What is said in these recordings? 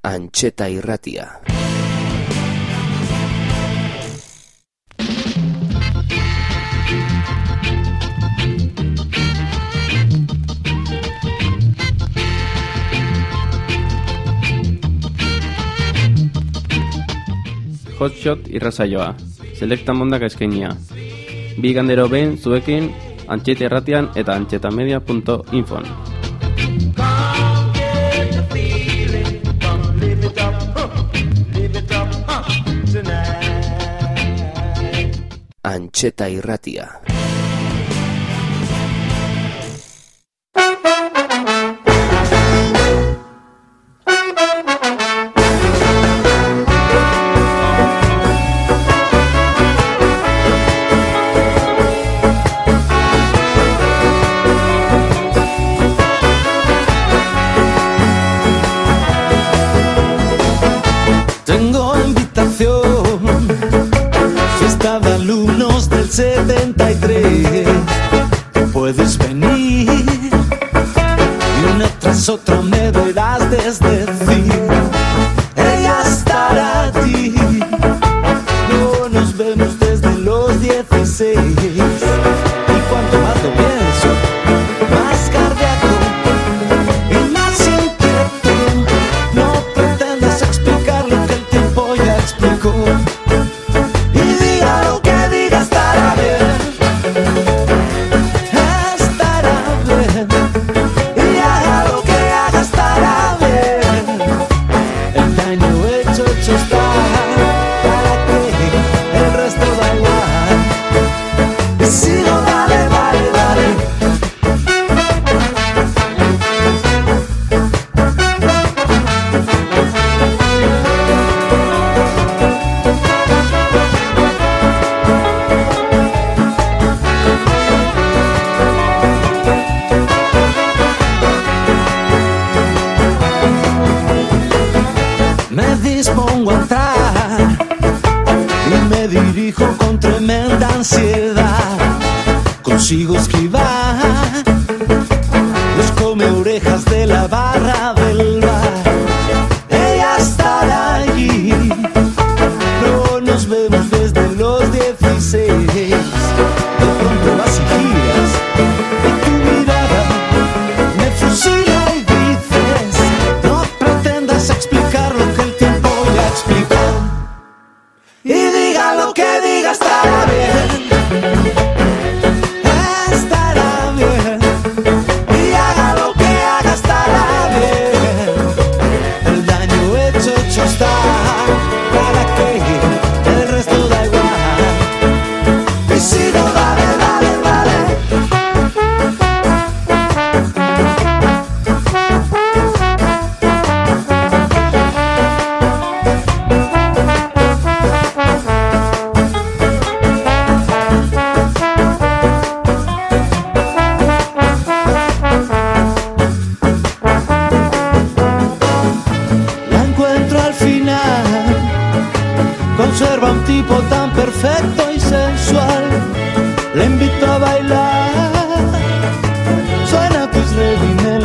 Antxeta irratia. Hotshot irrazaioa, selekta mondak eskenia. Bi gandero behin zuekin, antxeta irratian eta antxetamedia.infon. media.info. Antxeta Irratia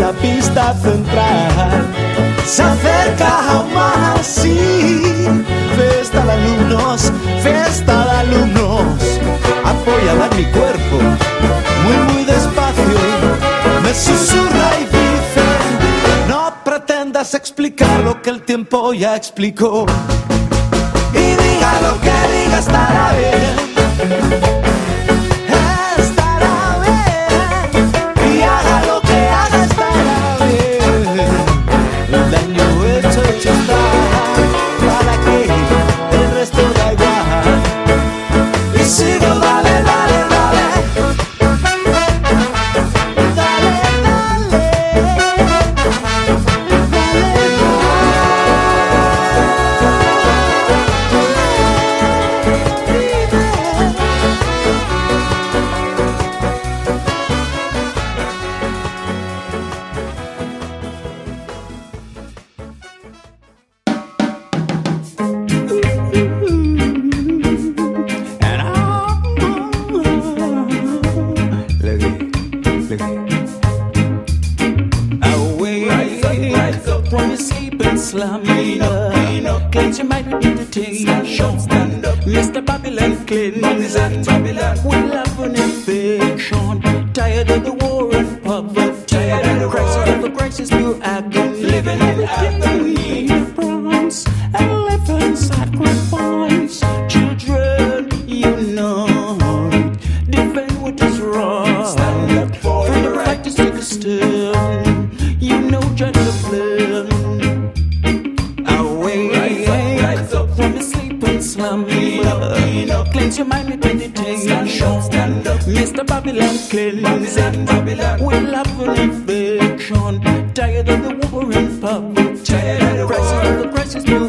la pista central. Se acerca jamás sí. Festa de alumnos, festa de alumnos. Apoyada en mi cuerpo, muy muy despacio. Me susurra y dice, no pretendas explicar lo que el tiempo ya explicó. Y diga lo que diga estará bien. Babylon. Cleanse your mind with meditation. Stand up, Mr. Babylon, cleanse it. Babylon. We love an infection. Tired of the war and. Tired of the prices the prices.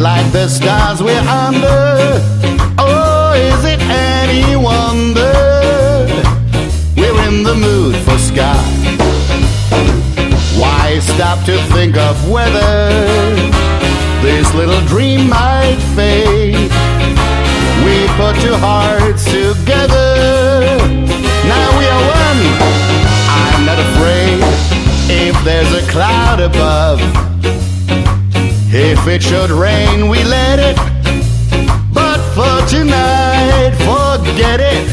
Like the stars we're under. Oh, is it any wonder we're in the mood for ska? Why stop to think of whether this little dream might fade? We put two hearts together. Now we are one. I'm not afraid if there's a cloud above. It should rain, we let it. But for tonight, forget it.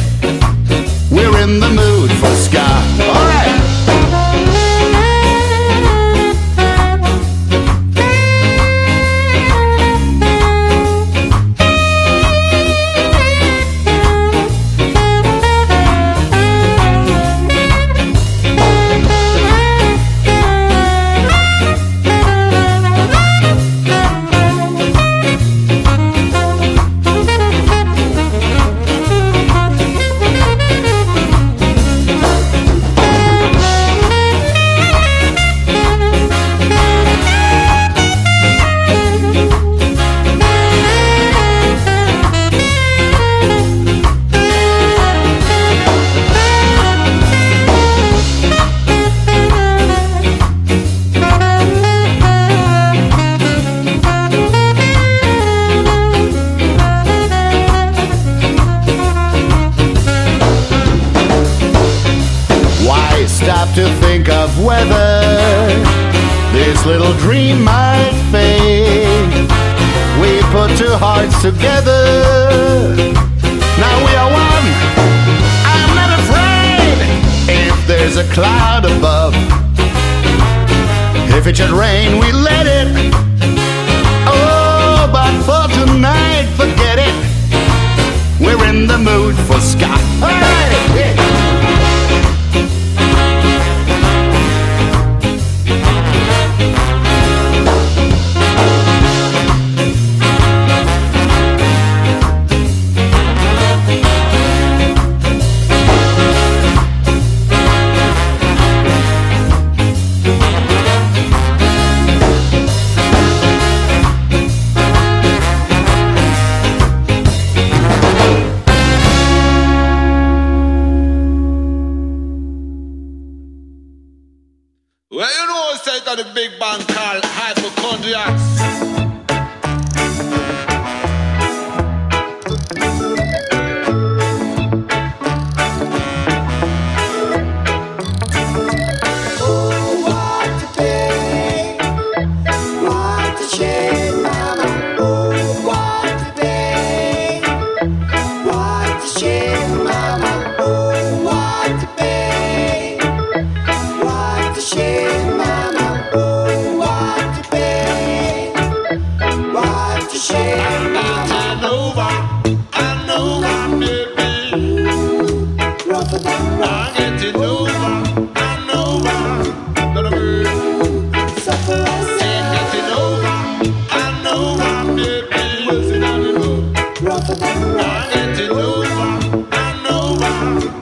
We're in the mood for ska. All two hearts together. Now we are one. I'm not afraid if there's a cloud above. If it should rain, we let it. Oh, but for tonight, forget it. We're in the mood for ska. All right.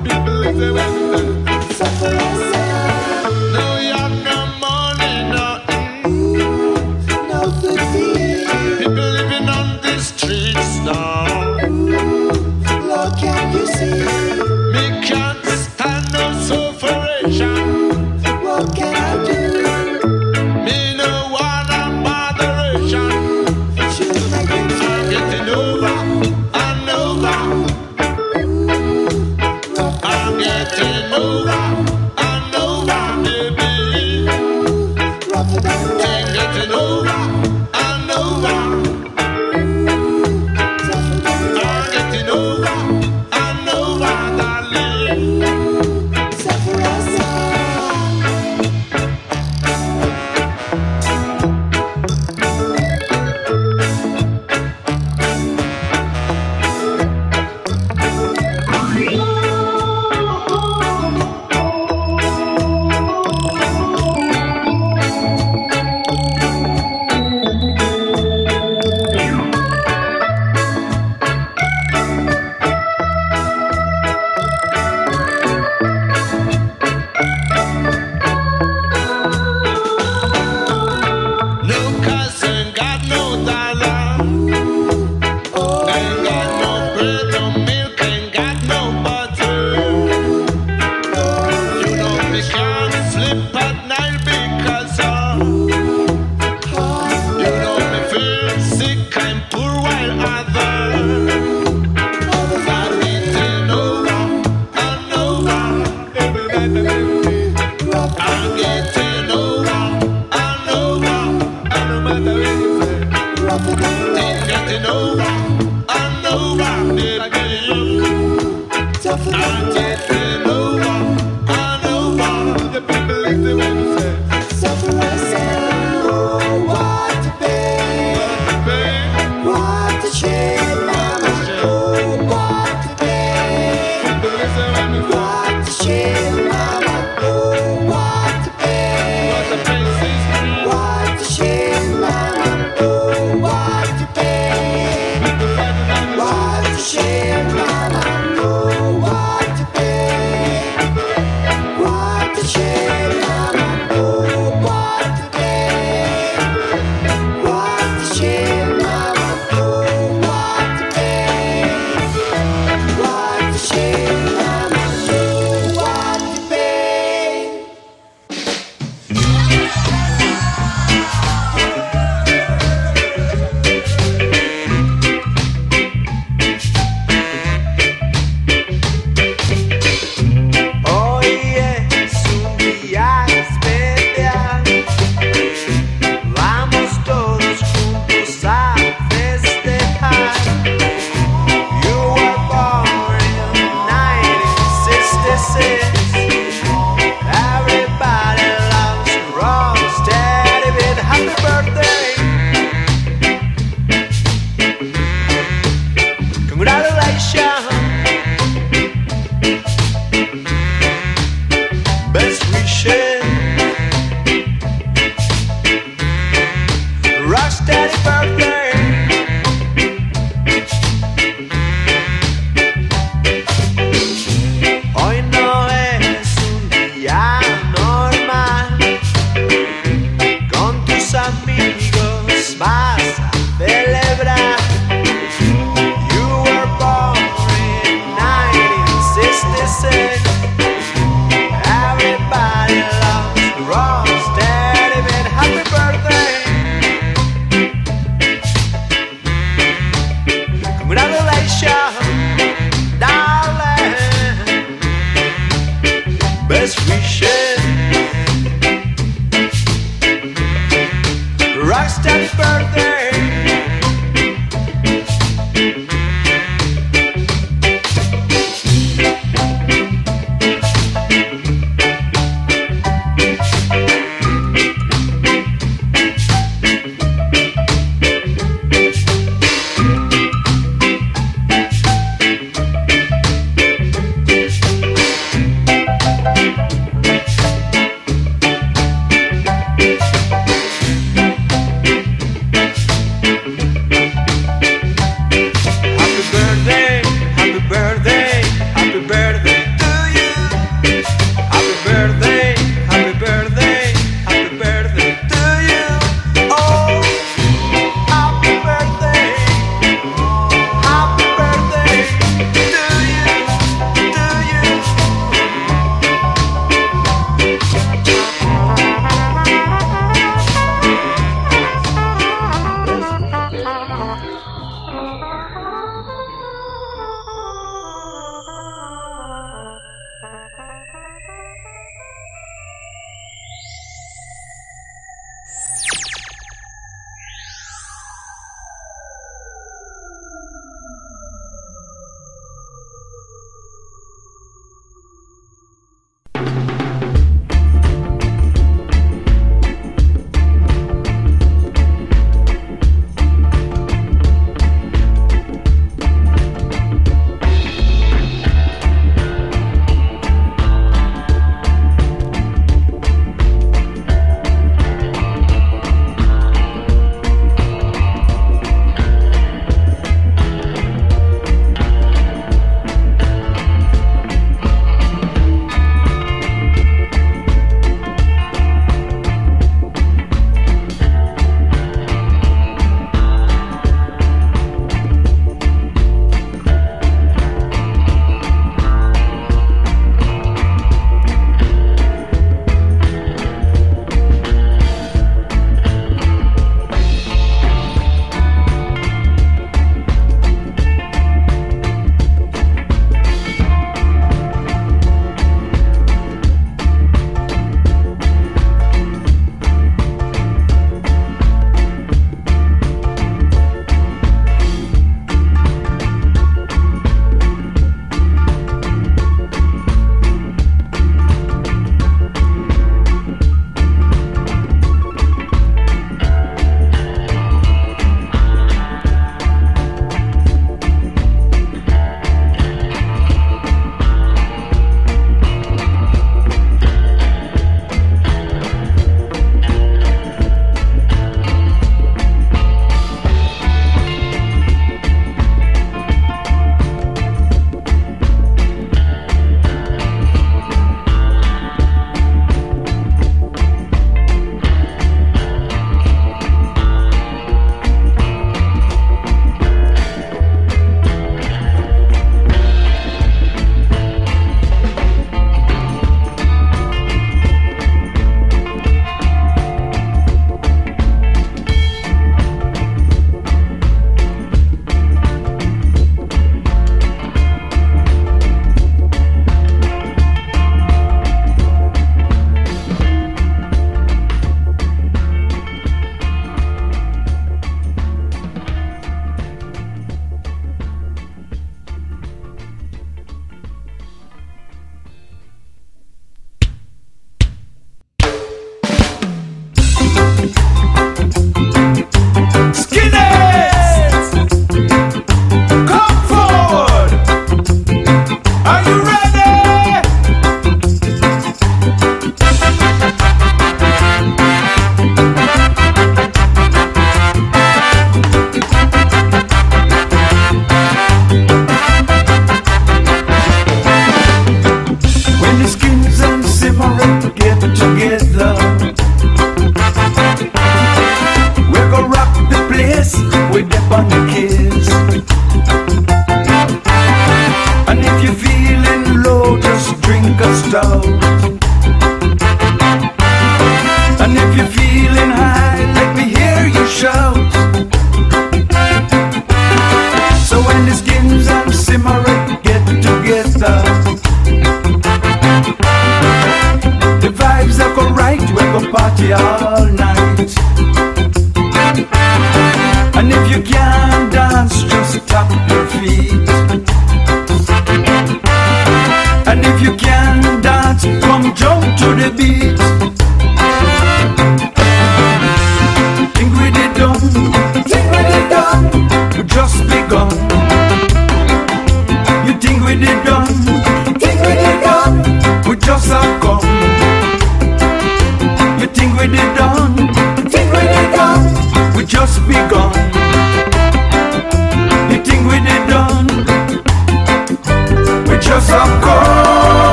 People listen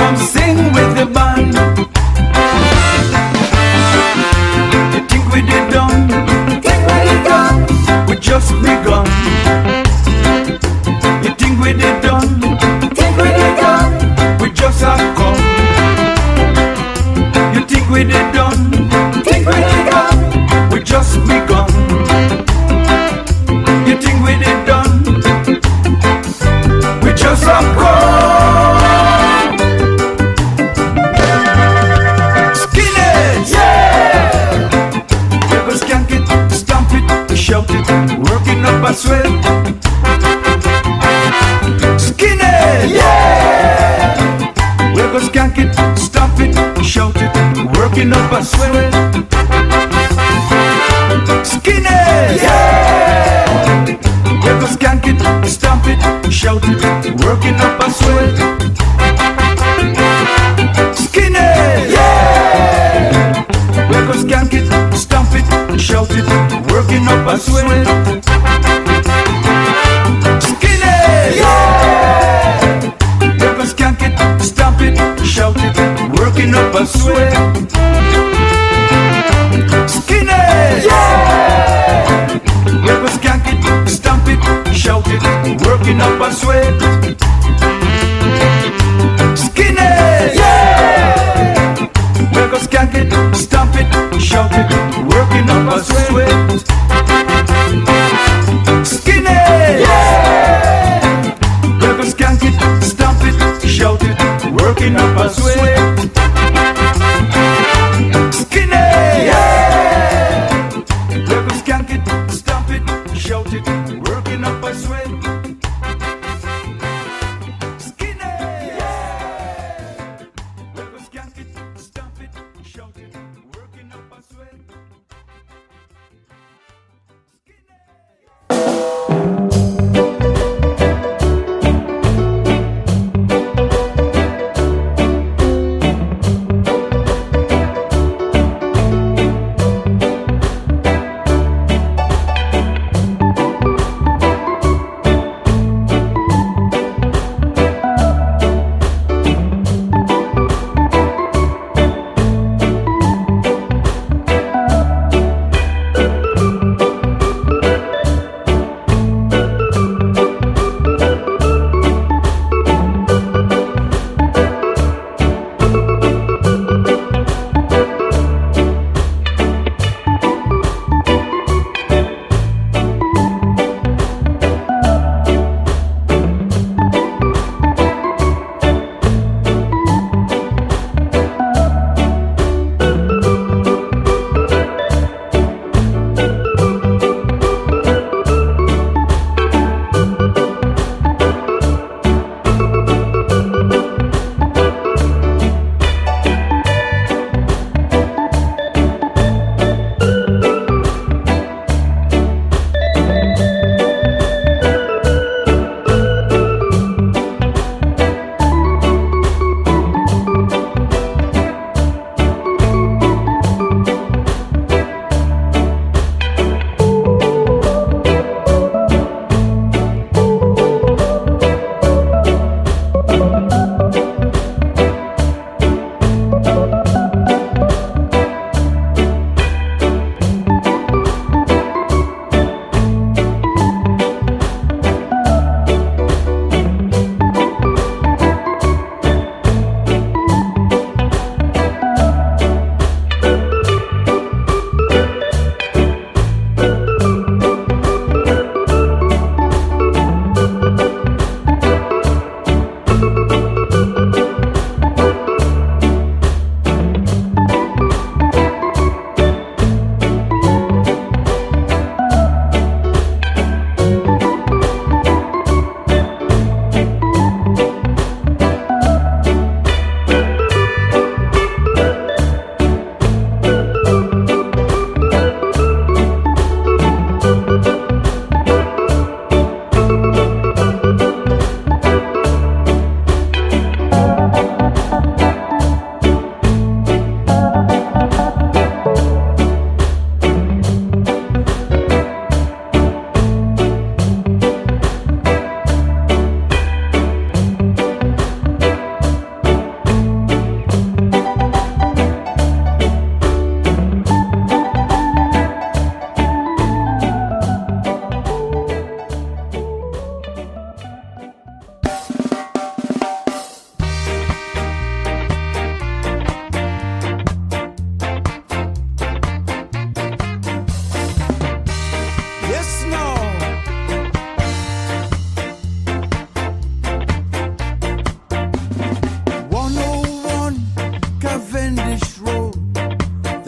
come sing with the band. Working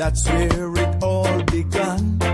that's where it all begun.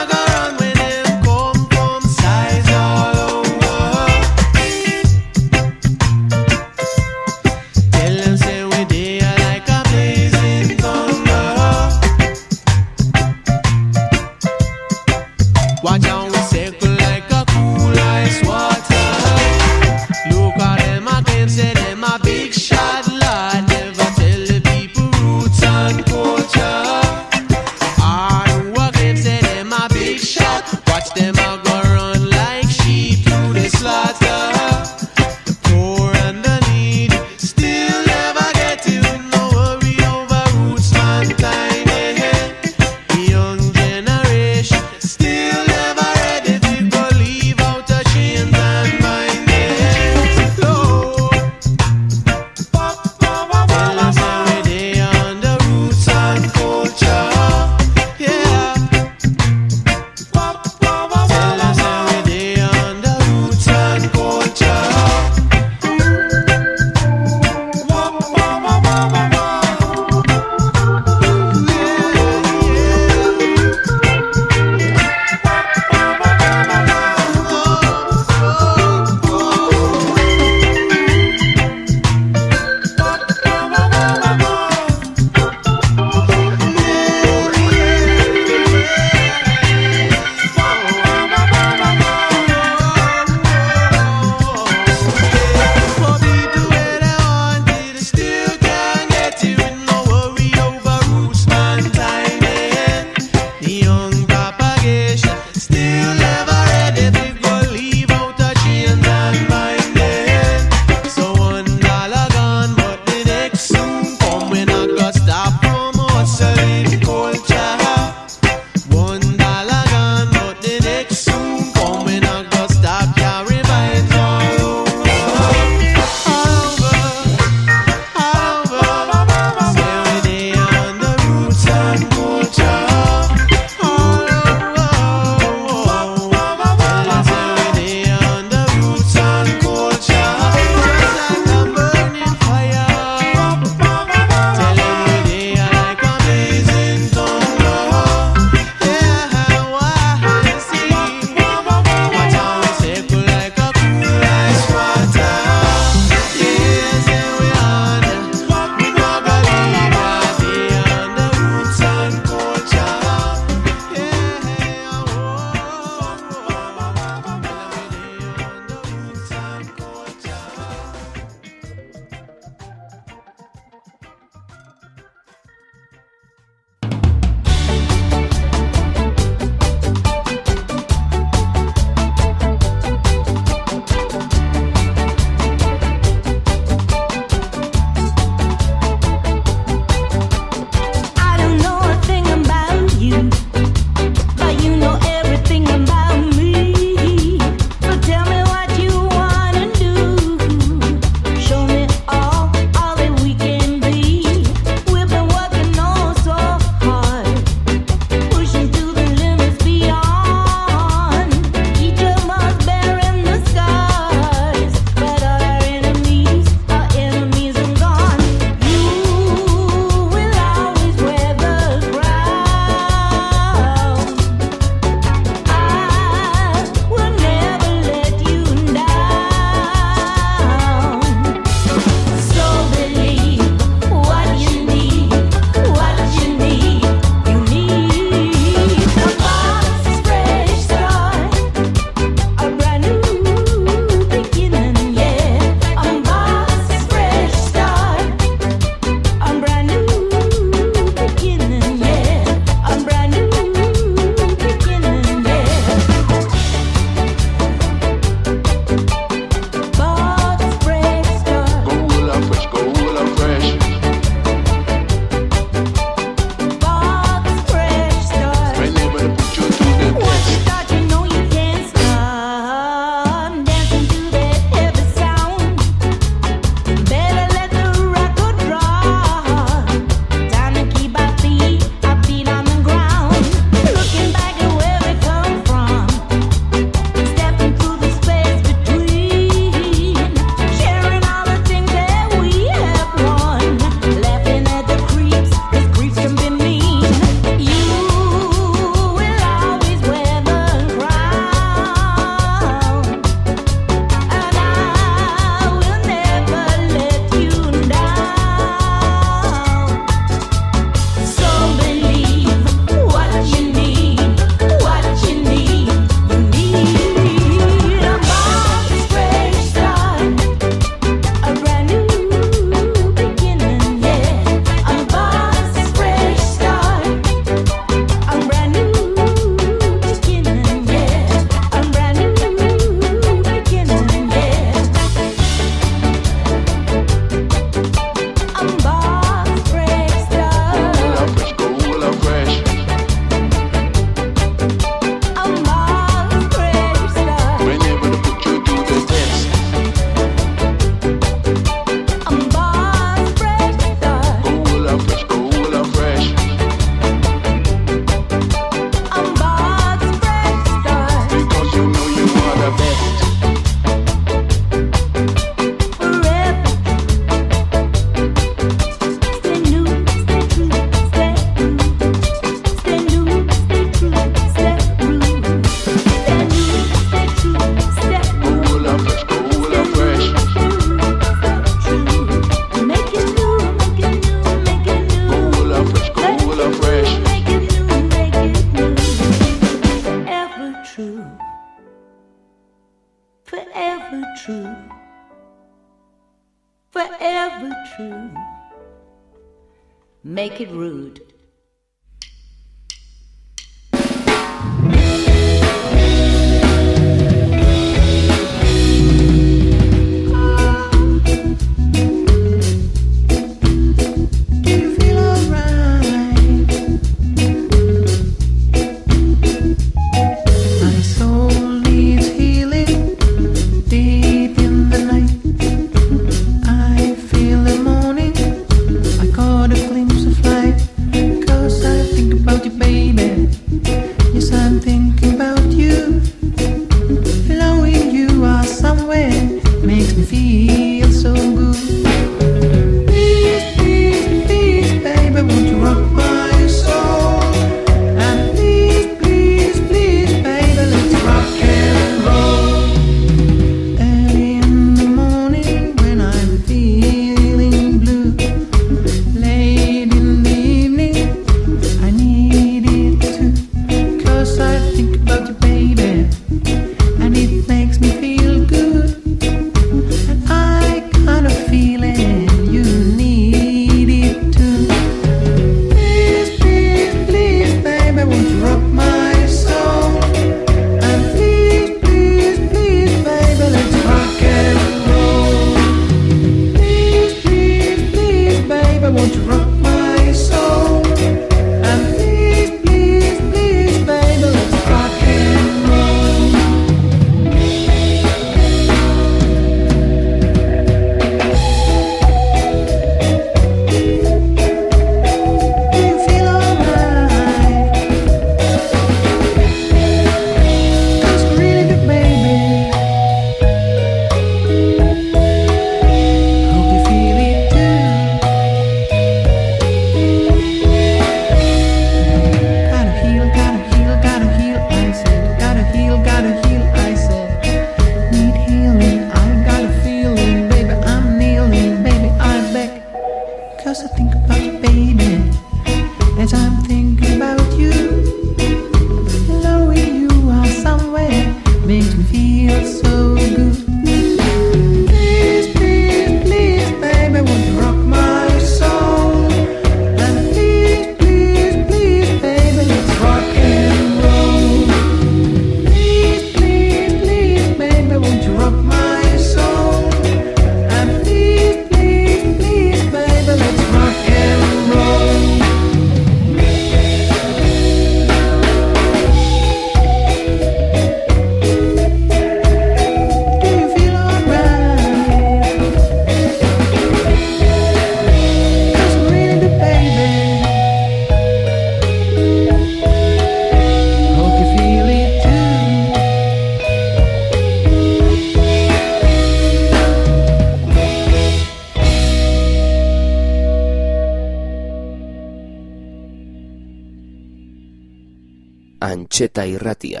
Etxeta irratia.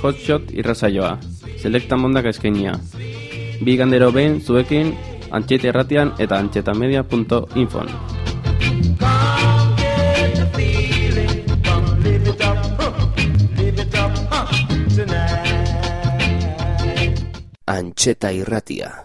Hotshot irrazaioa, selecta mondak eskenia. Bi gandero behin zuekin, antxeta irratian eta antxetamedia.infon. Etxeta Irratia.